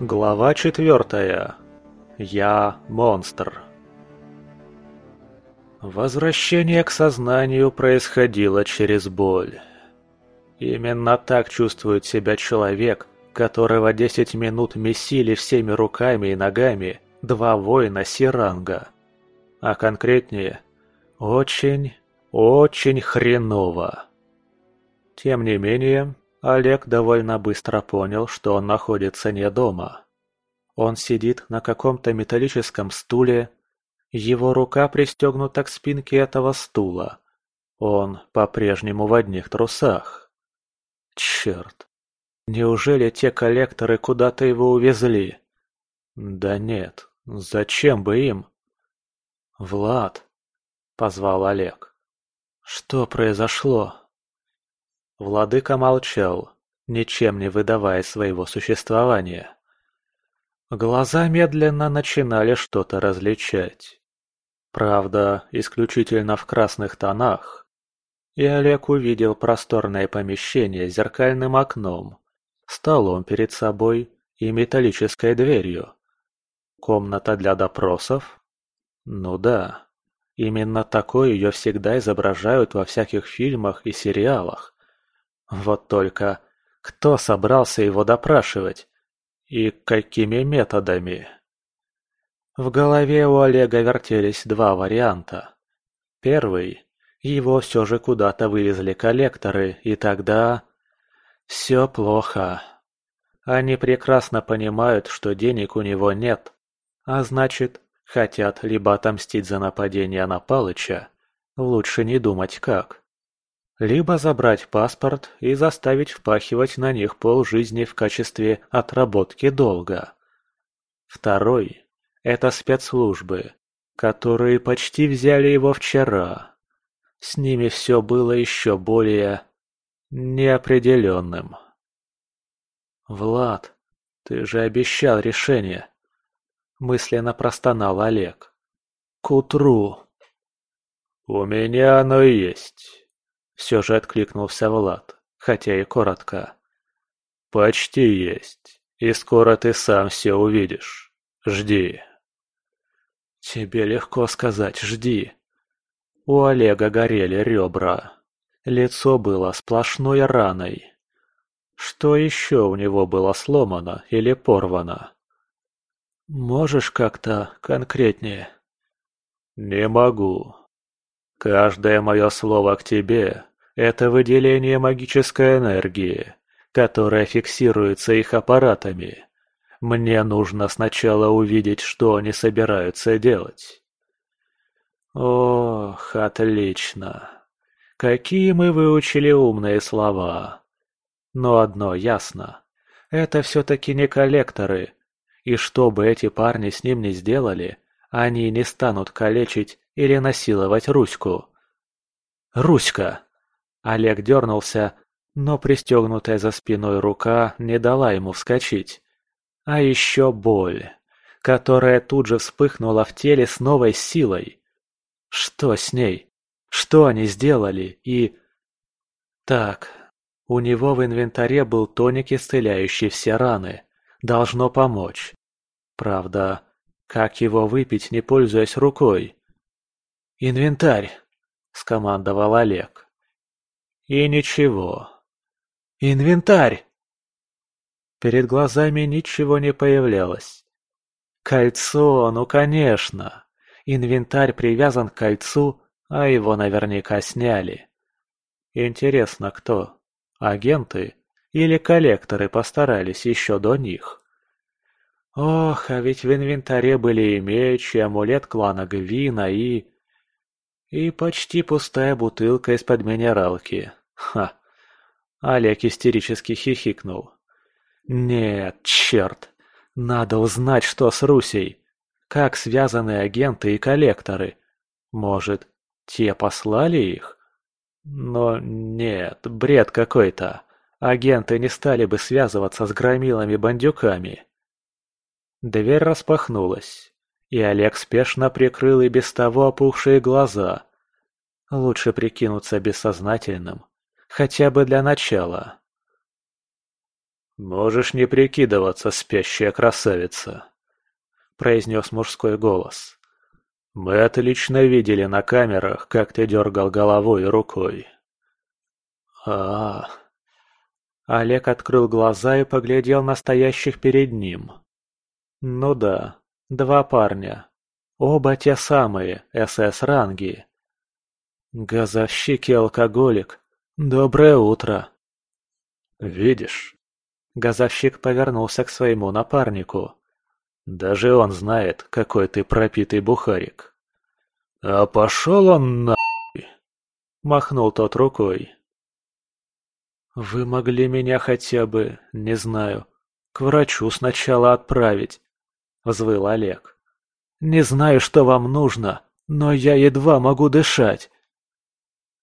Глава четвертая. Я монстр. Возвращение к сознанию происходило через боль. Именно так чувствует себя человек, которого 10 минут месили всеми руками и ногами два воина Сиранга. А конкретнее, очень, очень хреново. Тем не менее, Олег довольно быстро понял, что он находится не дома. Он сидит на каком-то металлическом стуле, его рука пристегнута к спинке этого стула. Он по-прежнему в одних трусах. Черт, неужели те коллекторы куда-то его увезли? Да нет, зачем бы им? Влад, позвал Олег. Что произошло? Владыка молчал, ничем не выдавая своего существования. Глаза медленно начинали что-то различать. Правда, исключительно в красных тонах. И Олег увидел просторное помещение с зеркальным окном, столом перед собой и металлической дверью. Комната для допросов? Ну да, именно такое ее всегда изображают во всяких фильмах и сериалах. Вот только кто собрался его допрашивать? И какими методами? В голове у Олега вертелись два варианта. Первый – его все же куда-то вывезли коллекторы, и тогда… Все плохо. Они прекрасно понимают, что денег у него нет, а значит, хотят либо отомстить за нападение на Палыча, лучше не думать как, либо забрать паспорт и заставить впахивать на них полжизни в качестве отработки долга. Второй – это спецслужбы, которые почти взяли его вчера. С ними все было еще более неопределенным. «Влад, ты же обещал решение!» Мысленно простонал Олег. «К утру!» «У меня оно есть!» Все же откликнулся Влад, хотя и коротко. «Почти есть. И скоро ты сам все увидишь. Жди». «Тебе легко сказать «жди». У Олега горели ребра. Лицо было сплошной раной. Что еще у него было сломано или порвано? «Можешь как-то конкретнее?» «Не могу. Каждое мое слово к тебе – это выделение магической энергии, которая фиксируется их аппаратами. Мне нужно сначала увидеть, что они собираются делать. Ох, отлично. Какие мы выучили умные слова. Но одно ясно. Это все-таки не коллекторы. И что бы эти парни с ним ни сделали, они не станут калечить или насиловать Руську. Руська! Олег дернулся, но пристегнутая за спиной рука не дала ему вскочить. А еще боль, которая тут же вспыхнула в теле с новой силой. Что с ней? Что они сделали? И... Так, у него в инвентаре был тоник, исцеляющий все раны. Должно помочь. Правда, как его выпить, не пользуясь рукой? «Инвентарь!» – скомандовал Олег. И ничего. «Инвентарь!» Перед глазами ничего не появлялось. Кольцо, ну конечно. Инвентарь привязан к кольцу, а его наверняка сняли. Интересно, кто? Агенты или коллекторы постарались еще до них? Ох, а ведь в инвентаре были и меч, и амулет клана Гвина, и... И почти пустая бутылка из-под минералки. Ха! Олег истерически хихикнул. Нет, черт! Надо узнать, что с Русей. Как связаны агенты и коллекторы. Может, те послали их? Но нет, бред какой-то. Агенты не стали бы связываться с громилами-бандюками. Дверь распахнулась и Олег спешно прикрыл и без того опухшие глаза. Лучше прикинуться бессознательным, хотя бы для начала. «Можешь не прикидываться, спящая красавица», — произнес мужской голос. «Мы отлично видели на камерах, как ты дергал головой и рукой». а, -а, -а. Олег открыл глаза и поглядел на стоящих перед ним. «Ну да, два парня. Оба те самые, СС-ранги. Газовщик и алкоголик. Доброе утро!» «Видишь?» Газовщик повернулся к своему напарнику. «Даже он знает, какой ты пропитый бухарик». «А пошел он нахуй!» Махнул тот рукой. «Вы могли меня хотя бы, не знаю, к врачу сначала отправить», — взвыл Олег. «Не знаю, что вам нужно, но я едва могу дышать».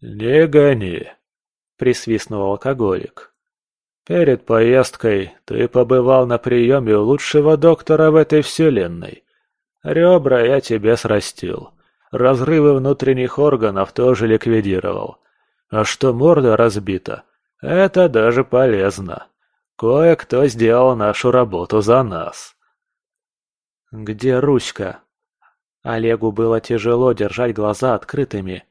«Не гони», — присвистнул алкоголик. «Перед поездкой ты побывал на приеме у лучшего доктора в этой вселенной. Ребра я тебе срастил, разрывы внутренних органов тоже ликвидировал. А что морда разбита, это даже полезно. Кое-кто сделал нашу работу за нас». «Где Руська?» Олегу было тяжело держать глаза открытыми,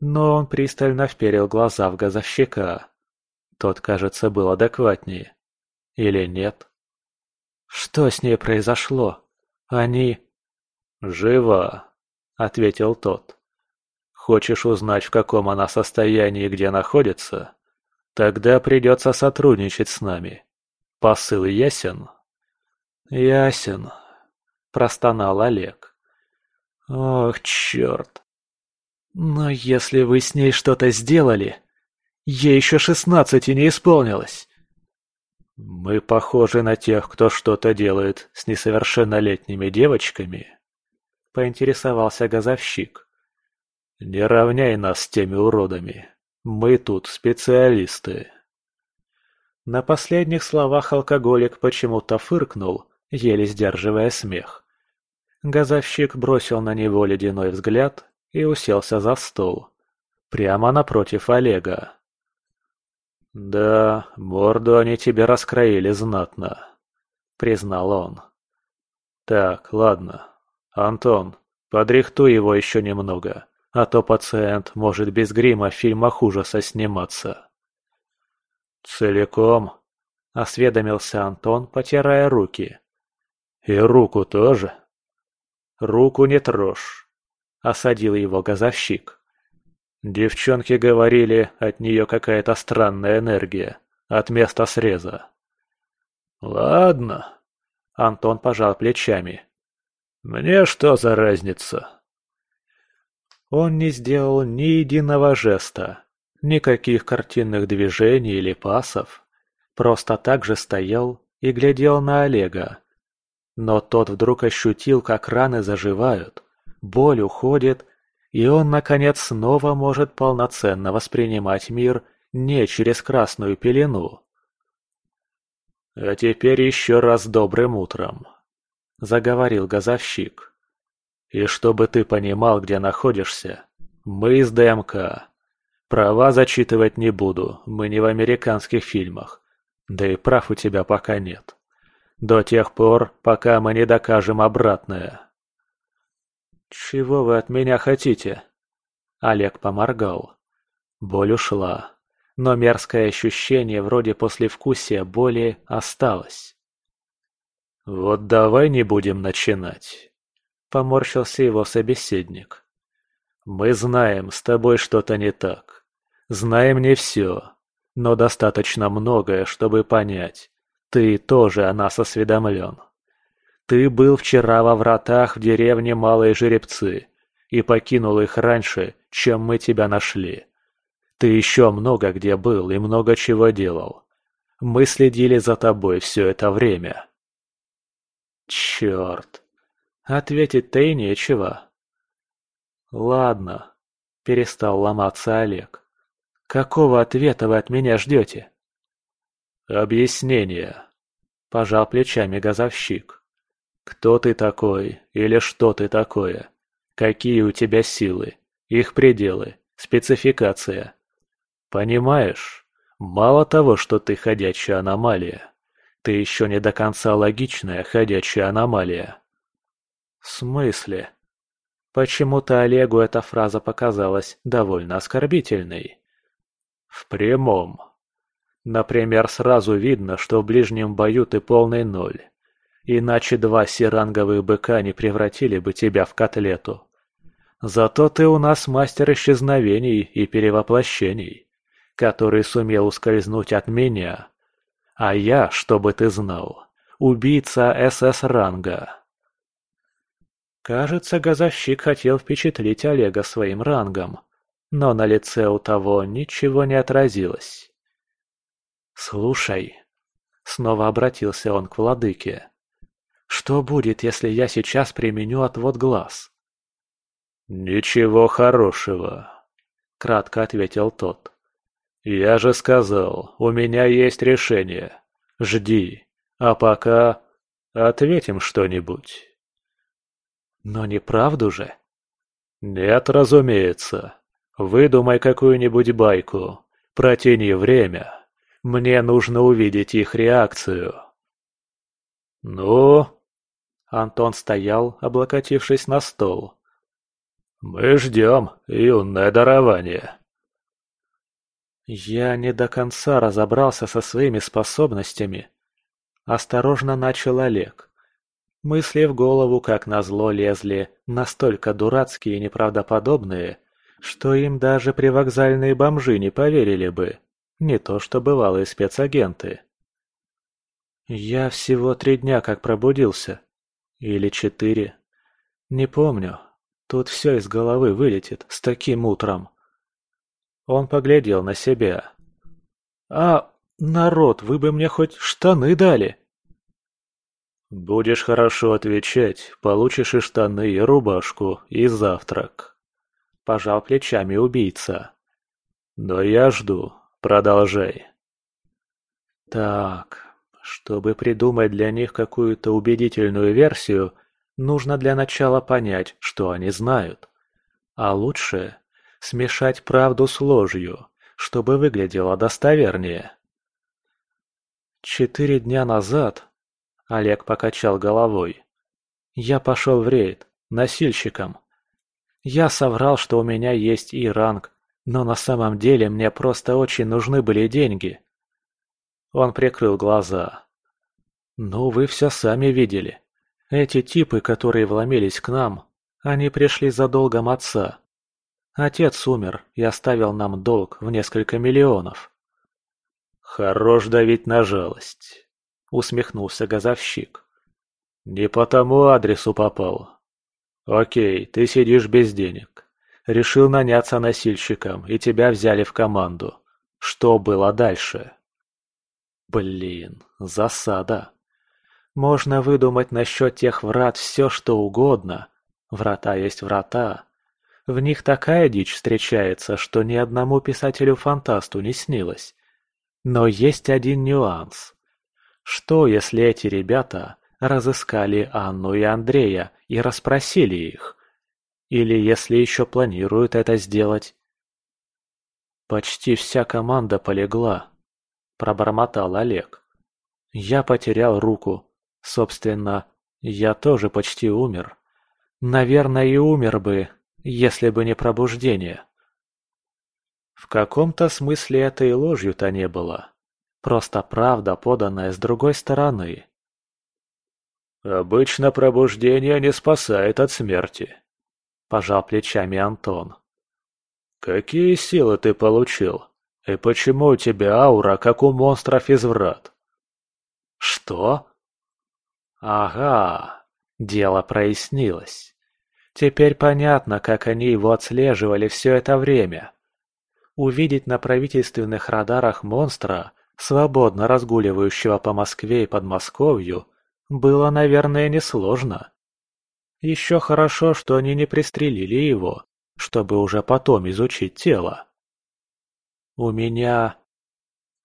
но он пристально вперил глаза в газовщика. Тот, кажется, был адекватнее. Или нет? Что с ней произошло? Они... «Жива», — ответил тот. «Хочешь узнать, в каком она состоянии и где находится? Тогда придется сотрудничать с нами. Посыл ясен?» «Ясен», — простонал Олег. «Ох, черт! Но если вы с ней что-то сделали, Ей еще шестнадцати не исполнилось. Мы похожи на тех, кто что-то делает с несовершеннолетними девочками, поинтересовался газовщик. Не равняй нас с теми уродами. Мы тут специалисты. На последних словах алкоголик почему-то фыркнул, еле сдерживая смех. Газовщик бросил на него ледяной взгляд и уселся за стол. Прямо напротив Олега. «Да, морду они тебе раскроили знатно», — признал он. «Так, ладно. Антон, подрихтуй его еще немного, а то пациент может без грима в фильмах ужаса сниматься». «Целиком?» — осведомился Антон, потирая руки. «И руку тоже?» «Руку не трожь», — осадил его газовщик. Девчонки говорили, от нее какая-то странная энергия, от места среза. «Ладно», — Антон пожал плечами. «Мне что за разница?» Он не сделал ни единого жеста, никаких картинных движений или пасов, просто так же стоял и глядел на Олега. Но тот вдруг ощутил, как раны заживают, боль уходит, и он, наконец, снова может полноценно воспринимать мир не через красную пелену. «А теперь еще раз добрым утром», — заговорил газовщик. «И чтобы ты понимал, где находишься, мы из ДМК. Права зачитывать не буду, мы не в американских фильмах, да и прав у тебя пока нет. До тех пор, пока мы не докажем обратное». «Чего вы от меня хотите?» Олег поморгал. Боль ушла, но мерзкое ощущение вроде послевкусия боли осталось. «Вот давай не будем начинать», — поморщился его собеседник. «Мы знаем, с тобой что-то не так. Знаем не все, но достаточно многое, чтобы понять. Ты тоже о нас осведомлен. Ты был вчера во вратах в деревне Малые Жеребцы и покинул их раньше, чем мы тебя нашли. Ты еще много где был и много чего делал. Мы следили за тобой все это время. Черт. Ответить-то и нечего. Ладно, перестал ломаться Олег. Какого ответа вы от меня ждете? Объяснение. Пожал плечами газовщик. Кто ты такой или что ты такое? Какие у тебя силы? Их пределы? Спецификация? Понимаешь? Мало того, что ты ходячая аномалия, Ты еще не до конца логичная ходячая аномалия. В смысле? Почему-то Олегу эта фраза показалась довольно оскорбительной. В прямом. Например, сразу видно, что в ближнем бою ты полный ноль. Иначе два сиранговых быка не превратили бы тебя в котлету. Зато ты у нас мастер исчезновений и перевоплощений, который сумел ускользнуть от меня. А я, чтобы ты знал, убийца СС-ранга. Кажется, газовщик хотел впечатлить Олега своим рангом, но на лице у того ничего не отразилось. «Слушай», — снова обратился он к владыке, — «что будет, если я сейчас применю отвод глаз?» «Ничего хорошего», — кратко ответил тот. «Я же сказал, у меня есть решение. Жди, а пока ответим что-нибудь». Но не правду же? Нет, разумеется. Выдумай какую-нибудь байку. Протяни время. Мне нужно увидеть их реакцию. Ну? Антон стоял, облокотившись на стол. Мы ждем, юное дарование. Я не до конца разобрался со своими способностями. Осторожно начал Олег. Мысли в голову, как назло, лезли настолько дурацкие и неправдоподобные, что им даже привокзальные бомжи не поверили бы, не то что бывалые спецагенты. Я всего три дня как пробудился. Или четыре. Не помню. Тут все из головы вылетит с таким утром. Он поглядел на себя. «А, народ, вы бы мне хоть штаны дали!» «Будешь хорошо отвечать, получишь и штаны, и рубашку, и завтрак», – пожал плечами убийца. «Но я жду. Продолжай». «Так, чтобы придумать для них какую-то убедительную версию, нужно для начала понять, что они знают. А лучше смешать правду с ложью, чтобы выглядело достовернее». Четыре дня назад Олег покачал головой. Я пошел в рейд, носильщиком. Я соврал, что у меня есть и ранг, но на самом деле мне просто очень нужны были деньги. Он прикрыл глаза. Ну, вы все сами видели. Эти типы, которые вломились к нам, они пришли за долгом отца. Отец умер и оставил нам долг в несколько миллионов. Хорош давить на жалость усмехнулся газовщик. «Не по тому адресу попал. Окей, ты сидишь без денег. Решил наняться носильщиком, и тебя взяли в команду. Что было дальше?» «Блин, засада. Можно выдумать насчет тех врат все, что угодно. Врата есть врата. В них такая дичь встречается, что ни одному писателю-фантасту не снилось. Но есть один нюанс. Что, если эти ребята разыскали Анну и Андрея и расспросили их? Или если еще планируют это сделать? «Почти вся команда полегла», – пробормотал Олег. «Я потерял руку. Собственно, я тоже почти умер. Наверное, и умер бы, если бы не пробуждение». В каком-то смысле это и ложью-то не было. Просто правда, поданная с другой стороны. «Обычно пробуждение не спасает от смерти», – пожал плечами Антон. «Какие силы ты получил? И почему у тебя аура, как у монстров из врат?» «Что?» «Ага, дело прояснилось. Теперь понятно, как они его отслеживали все это время. Увидеть на правительственных радарах монстра свободно разгуливающего по Москве и Подмосковью, было, наверное, несложно. Еще хорошо, что они не пристрелили его, чтобы уже потом изучить тело. «У меня...»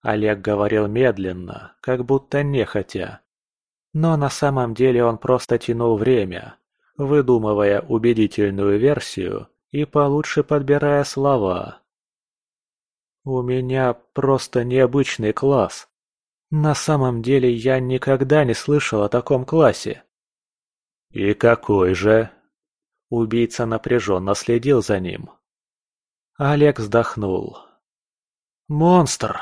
Олег говорил медленно, как будто нехотя. Но на самом деле он просто тянул время, выдумывая убедительную версию и получше подбирая слова. «У меня просто необычный класс. На самом деле я никогда не слышал о таком классе. И какой же? Убийца напряженно следил за ним. Олег вздохнул. «Монстр!»